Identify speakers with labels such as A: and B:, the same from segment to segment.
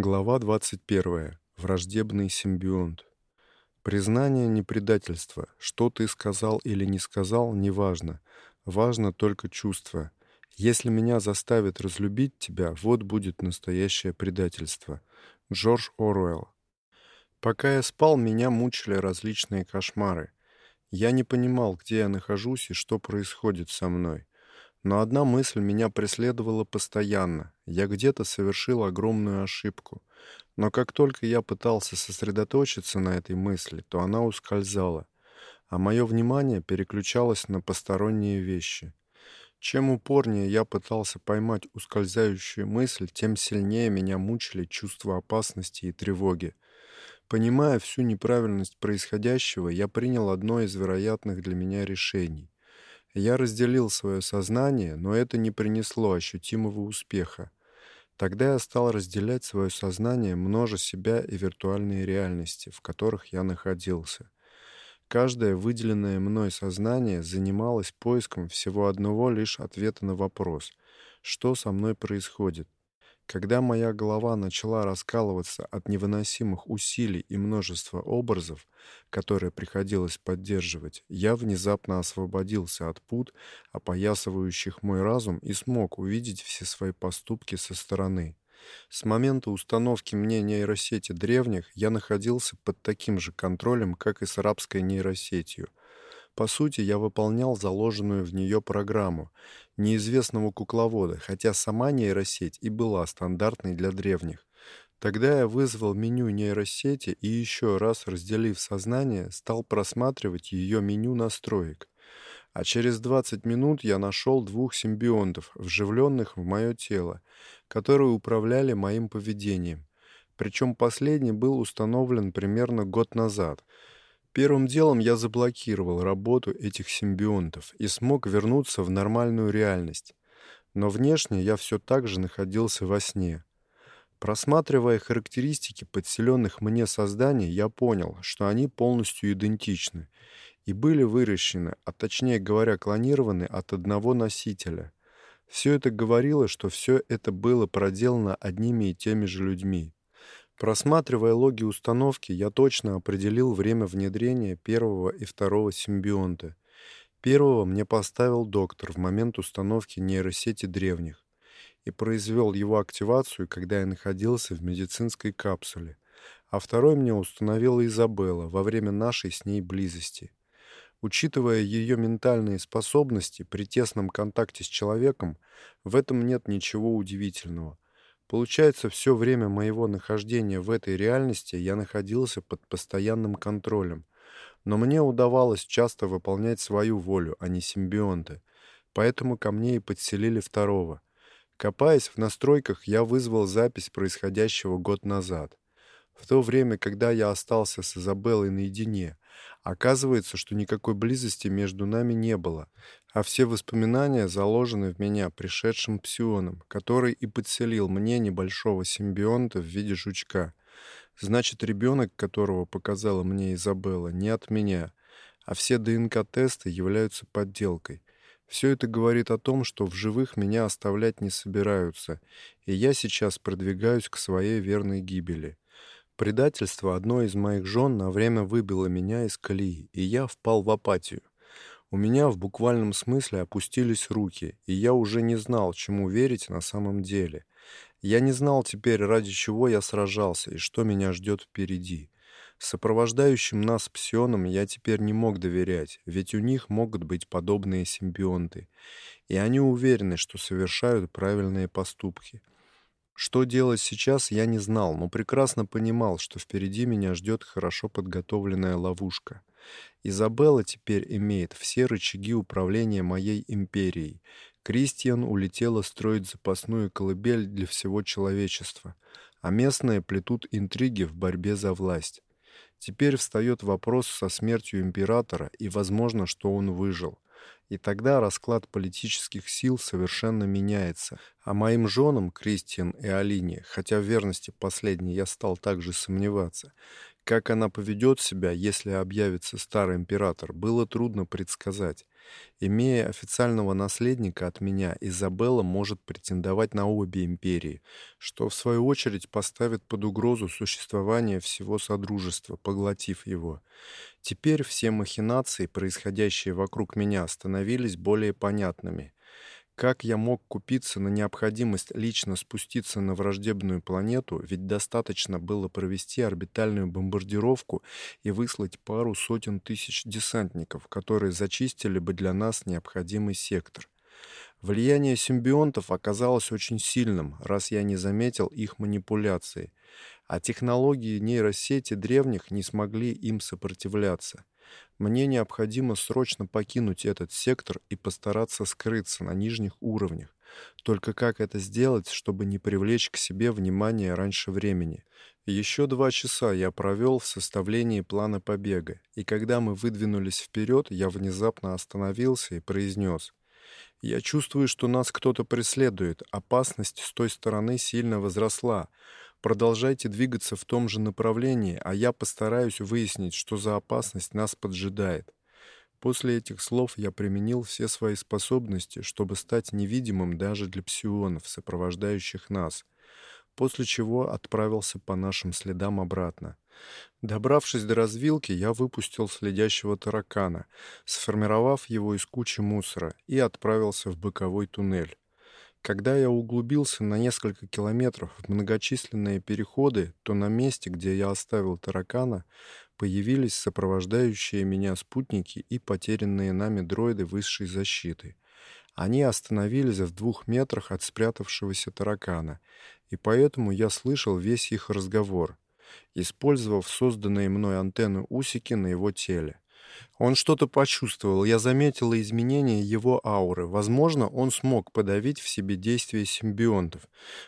A: Глава 21. Враждебный симбионт. Признание не предательство. Что ты сказал или не сказал, неважно. Важно только чувство. Если меня заставят разлюбить тебя, вот будет настоящее предательство. Джордж Оруэлл. Пока я спал, меня мучили различные кошмары. Я не понимал, где я нахожусь и что происходит со мной. Но одна мысль меня преследовала постоянно. Я где-то совершил огромную ошибку. Но как только я пытался сосредоточиться на этой мысли, то она ускользала, а мое внимание переключалось на посторонние вещи. Чем упорнее я пытался поймать ускользающую мысль, тем сильнее меня мучили чувства опасности и тревоги. Понимая всю неправильность происходящего, я принял одно из вероятных для меня решений. Я разделил свое сознание, но это не принесло ощутимого успеха. Тогда я стал разделять свое сознание, множа себя и виртуальные реальности, в которых я находился. Каждое выделенное мной сознание занималось поиском всего одного лишь ответа на вопрос: что со мной происходит? Когда моя голова начала раскалываться от невыносимых усилий и множества образов, которые приходилось поддерживать, я внезапно освободился от пут, опоясывающих мой разум, и смог увидеть все свои поступки со стороны. С момента установки мне нейросети древних я находился под таким же контролем, как и с арабской нейросетью. По сути, я выполнял заложенную в нее программу неизвестного кукловода, хотя сама нейросеть и была стандартной для древних. Тогда я вызвал меню нейросети и еще раз, разделив сознание, стал просматривать ее меню настроек. А через 20 минут я нашел двух симбионтов, вживленных в мое тело, которые управляли моим поведением. Причем последний был установлен примерно год назад — Первым делом я заблокировал работу этих симбионтов и смог вернуться в нормальную реальность. Но внешне я все так же находился во сне. Просматривая характеристики подселенных мне созданий, я понял, что они полностью идентичны и были выращены, а точнее говоря, клонированы от одного носителя. Все это говорило, что все это было проделано одними и теми же людьми. Просматривая логи установки, я точно определил время внедрения первого и второго симбионта. Первого мне поставил доктор в момент установки нейросети древних и произвел его активацию, когда я находился в медицинской капсуле, а второй мне установила Изабелла во время нашей с ней близости. Учитывая ее ментальные способности при тесном контакте с человеком, в этом нет ничего удивительного – Получается, все время моего нахождения в этой реальности я находился под постоянным контролем. Но мне удавалось часто выполнять свою волю, а не симбионты. Поэтому ко мне и подселили второго. Копаясь в настройках, я вызвал запись происходящего год назад. В то время, когда я остался с Изабеллой наедине, оказывается, что никакой близости между нами не было а все воспоминания заложены в меня пришедшим псионом, который и подселил мне небольшого симбионта в виде жучка. Значит, ребенок, которого показала мне Изабелла, не от меня, а все ДНК-тесты являются подделкой. Все это говорит о том, что в живых меня оставлять не собираются, и я сейчас продвигаюсь к своей верной гибели. Предательство одной из моих жен на время выбило меня из колеи, и я впал в апатию. У меня в буквальном смысле опустились руки, и я уже не знал, чему верить на самом деле. Я не знал теперь, ради чего я сражался и что меня ждет впереди. Сопровождающим нас псионам я теперь не мог доверять, ведь у них могут быть подобные симбионты, и они уверены, что совершают правильные поступки. Что делать сейчас, я не знал, но прекрасно понимал, что впереди меня ждет хорошо подготовленная ловушка. Изабелла теперь имеет все рычаги управления моей империей. Кристиан улетела строить запасную колыбель для всего человечества, а местные плетут интриги в борьбе за власть. Теперь встает вопрос со смертью императора, и возможно, что он выжил. И тогда расклад политических сил совершенно меняется. А моим женам, Кристиан и Алине, хотя в верности последней я стал также сомневаться, как она поведет себя, если объявится старый император, было трудно предсказать. Имея официального наследника от меня, Изабелла может претендовать на обе империи, что в свою очередь поставит под угрозу существование всего содружества, поглотив его. Теперь все махинации, происходящие вокруг меня, становились более понятными. Как я мог купиться на необходимость лично спуститься на враждебную планету, ведь достаточно было провести орбитальную бомбардировку и выслать пару сотен тысяч десантников, которые зачистили бы для нас необходимый сектор. Влияние симбионтов оказалось очень сильным, раз я не заметил их манипуляции, а технологии нейросети древних не смогли им сопротивляться. Мне необходимо срочно покинуть этот сектор и постараться скрыться на нижних уровнях. Только как это сделать, чтобы не привлечь к себе внимание раньше времени? Еще два часа я провел в составлении плана побега, и когда мы выдвинулись вперед, я внезапно остановился и произнес. «Я чувствую, что нас кто-то преследует. Опасность с той стороны сильно возросла. Продолжайте двигаться в том же направлении, а я постараюсь выяснить, что за опасность нас поджидает. После этих слов я применил все свои способности, чтобы стать невидимым даже для псионов, сопровождающих нас, после чего отправился по нашим следам обратно. Добравшись до развилки, я выпустил следящего таракана, сформировав его из кучи мусора, и отправился в боковой туннель. Когда я углубился на несколько километров в многочисленные переходы, то на месте, где я оставил таракана, появились сопровождающие меня спутники и потерянные нами дроиды высшей защиты. Они остановились в двух метрах от спрятавшегося таракана, и поэтому я слышал весь их разговор, использовав созданные мной антенны усики на его теле. Он что-то почувствовал. Я заметила изменения его ауры. Возможно, он смог подавить в себе действие симбионтов.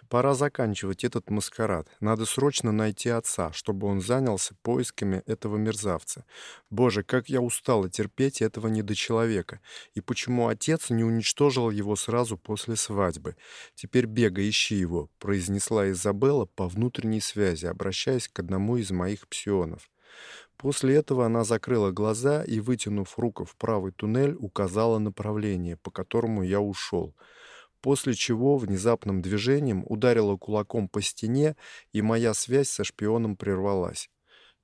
A: Пора заканчивать этот маскарад. Надо срочно найти отца, чтобы он занялся поисками этого мерзавца. Боже, как я устала терпеть этого недочеловека. И почему отец не уничтожил его сразу после свадьбы? Теперь бегай, ищи его, произнесла Изабелла по внутренней связи, обращаясь к одному из моих псионов. После этого она закрыла глаза и, вытянув руку в правый туннель, указала направление, по которому я ушел. После чего внезапным движением ударила кулаком по стене, и моя связь со шпионом прервалась.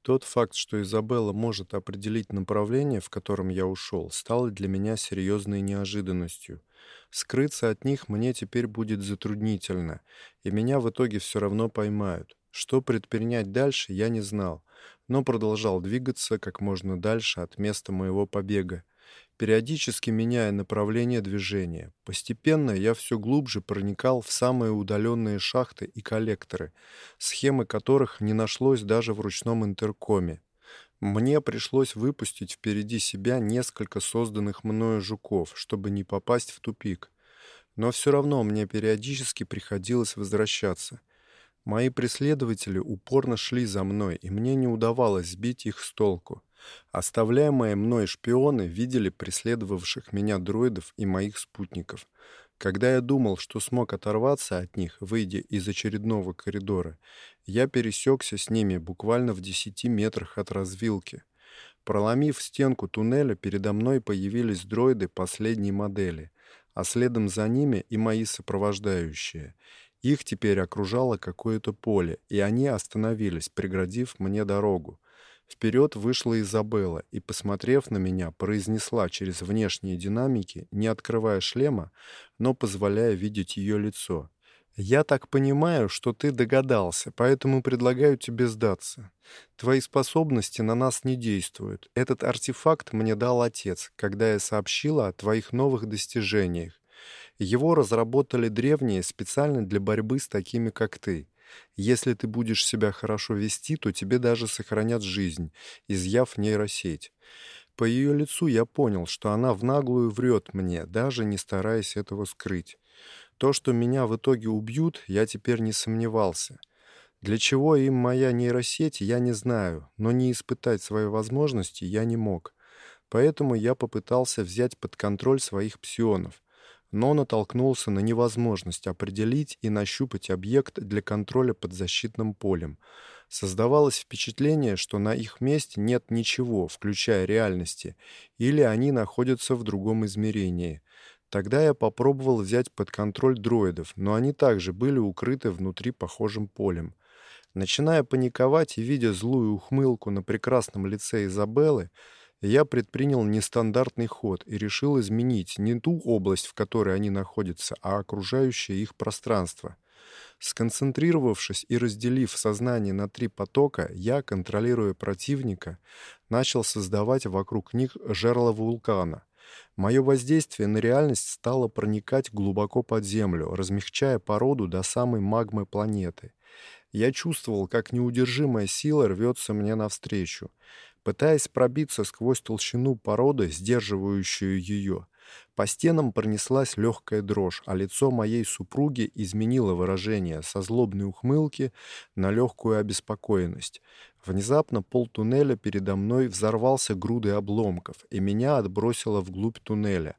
A: Тот факт, что Изабелла может определить направление, в котором я ушел, стал для меня серьезной неожиданностью. Скрыться от них мне теперь будет затруднительно, и меня в итоге все равно поймают. Что предпринять дальше, я не знал но продолжал двигаться как можно дальше от места моего побега, периодически меняя направление движения. Постепенно я все глубже проникал в самые удаленные шахты и коллекторы, схемы которых не нашлось даже в ручном интеркоме. Мне пришлось выпустить впереди себя несколько созданных мною жуков, чтобы не попасть в тупик. Но все равно мне периодически приходилось возвращаться — Мои преследователи упорно шли за мной, и мне не удавалось сбить их с толку. Оставляемые мной шпионы видели преследовавших меня дроидов и моих спутников. Когда я думал, что смог оторваться от них, выйдя из очередного коридора, я пересекся с ними буквально в десяти метрах от развилки. Проломив стенку туннеля, передо мной появились дроиды последней модели, а следом за ними и мои сопровождающие — их теперь окружало какое-то поле, и они остановились, преградив мне дорогу. Вперед вышла Изабелла и, посмотрев на меня, произнесла через внешние динамики, не открывая шлема, но позволяя видеть ее лицо. «Я так понимаю, что ты догадался, поэтому предлагаю тебе сдаться. Твои способности на нас не действуют. Этот артефакт мне дал отец, когда я сообщила о твоих новых достижениях. Его разработали древние специально для борьбы с такими, как ты. Если ты будешь себя хорошо вести, то тебе даже сохранят жизнь, изъяв нейросеть. По ее лицу я понял, что она в наглую врет мне, даже не стараясь этого скрыть. То, что меня в итоге убьют, я теперь не сомневался. Для чего им моя нейросеть, я не знаю, но не испытать свои возможности я не мог. Поэтому я попытался взять под контроль своих псионов, но натолкнулся на невозможность определить и нащупать объект для контроля под защитным полем. Создавалось впечатление, что на их месте нет ничего, включая реальности, или они находятся в другом измерении. Тогда я попробовал взять под контроль дроидов, но они также были укрыты внутри похожим полем. Начиная паниковать и видя злую ухмылку на прекрасном лице Изабеллы, я предпринял нестандартный ход и решил изменить не ту область, в которой они находятся, а окружающее их пространство. Сконцентрировавшись и разделив сознание на три потока, я, контролируя противника, начал создавать вокруг них жерло вулкана. Мое воздействие на реальность стало проникать глубоко под землю, размягчая породу до самой магмы планеты. Я чувствовал, как неудержимая сила рвется мне навстречу. Пытаясь пробиться сквозь толщину породы, сдерживающую ее, по стенам пронеслась легкая дрожь, а лицо моей супруги изменило выражение со злобной ухмылки на легкую обеспокоенность. Внезапно пол туннеля передо мной взорвался грудой обломков, и меня отбросило вглубь туннеля.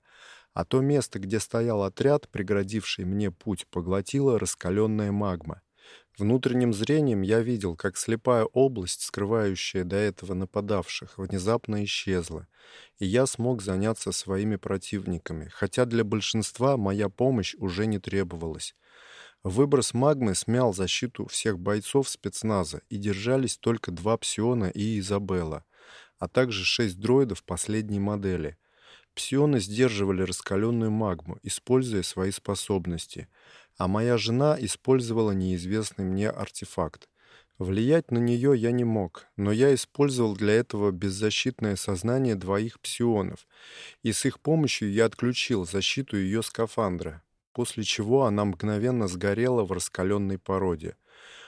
A: А то место, где стоял отряд, преградивший мне путь, поглотила раскаленная магма. Внутренним зрением я видел, как слепая область, скрывающая до этого нападавших, внезапно исчезла, и я смог заняться своими противниками, хотя для большинства моя помощь уже не требовалась. Выброс магмы смял защиту всех бойцов спецназа, и держались только два псиона и Изабелла, а также шесть дроидов последней модели. Псионы сдерживали раскаленную магму, используя свои способности — а моя жена использовала неизвестный мне артефакт. Влиять на нее я не мог, но я использовал для этого беззащитное сознание двоих псионов, и с их помощью я отключил защиту ее скафандра, после чего она мгновенно сгорела в раскаленной породе.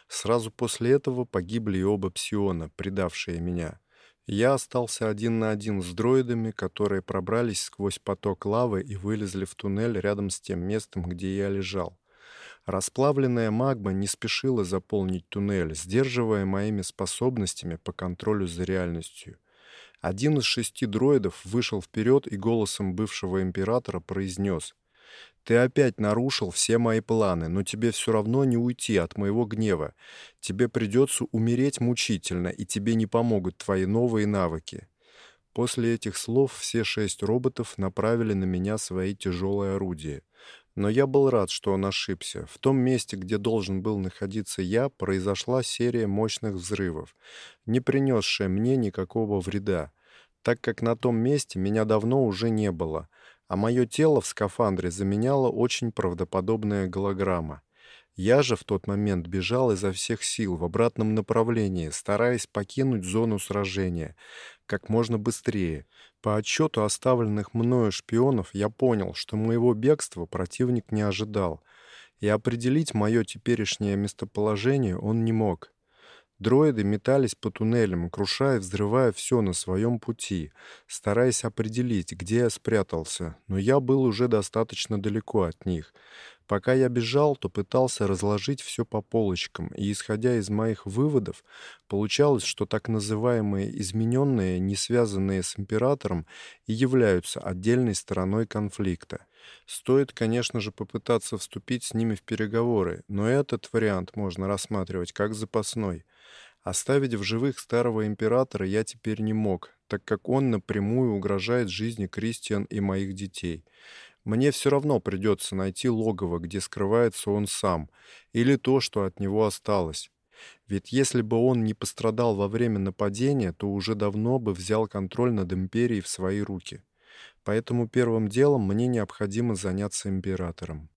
A: Сразу после этого погибли и оба псиона, предавшие меня. Я остался один на один с дроидами, которые пробрались сквозь поток лавы и вылезли в туннель рядом с тем местом, где я лежал. Расплавленная магма не спешила заполнить туннель, сдерживая моими способностями по контролю за реальностью. Один из шести дроидов вышел вперед и голосом бывшего императора произнес «Ты опять нарушил все мои планы, но тебе все равно не уйти от моего гнева. Тебе придется умереть мучительно, и тебе не помогут твои новые навыки». После этих слов все шесть роботов направили на меня свои тяжелые орудия. Но я был рад, что он ошибся. В том месте, где должен был находиться я, произошла серия мощных взрывов, не принесшая мне никакого вреда, так как на том месте меня давно уже не было, а мое тело в скафандре заменяла очень правдоподобная голограмма. Я же в тот момент бежал изо всех сил в обратном направлении, стараясь покинуть зону сражения как можно быстрее. По отчету оставленных мною шпионов я понял, что моего бегства противник не ожидал, и определить мое теперешнее местоположение он не мог. Дроиды метались по туннелям, крушая и взрывая все на своем пути, стараясь определить, где я спрятался, но я был уже достаточно далеко от них. Пока я бежал, то пытался разложить все по полочкам, и исходя из моих выводов, получалось, что так называемые измененные, не связанные с императором, и являются отдельной стороной конфликта. Стоит, конечно же, попытаться вступить с ними в переговоры, но этот вариант можно рассматривать как запасной. Оставить в живых старого императора я теперь не мог, так как он напрямую угрожает жизни Кристиан и моих детей. Мне все равно придется найти логово, где скрывается он сам, или то, что от него осталось. Ведь если бы он не пострадал во время нападения, то уже давно бы взял контроль над империей в свои руки. Поэтому первым делом мне необходимо заняться императором.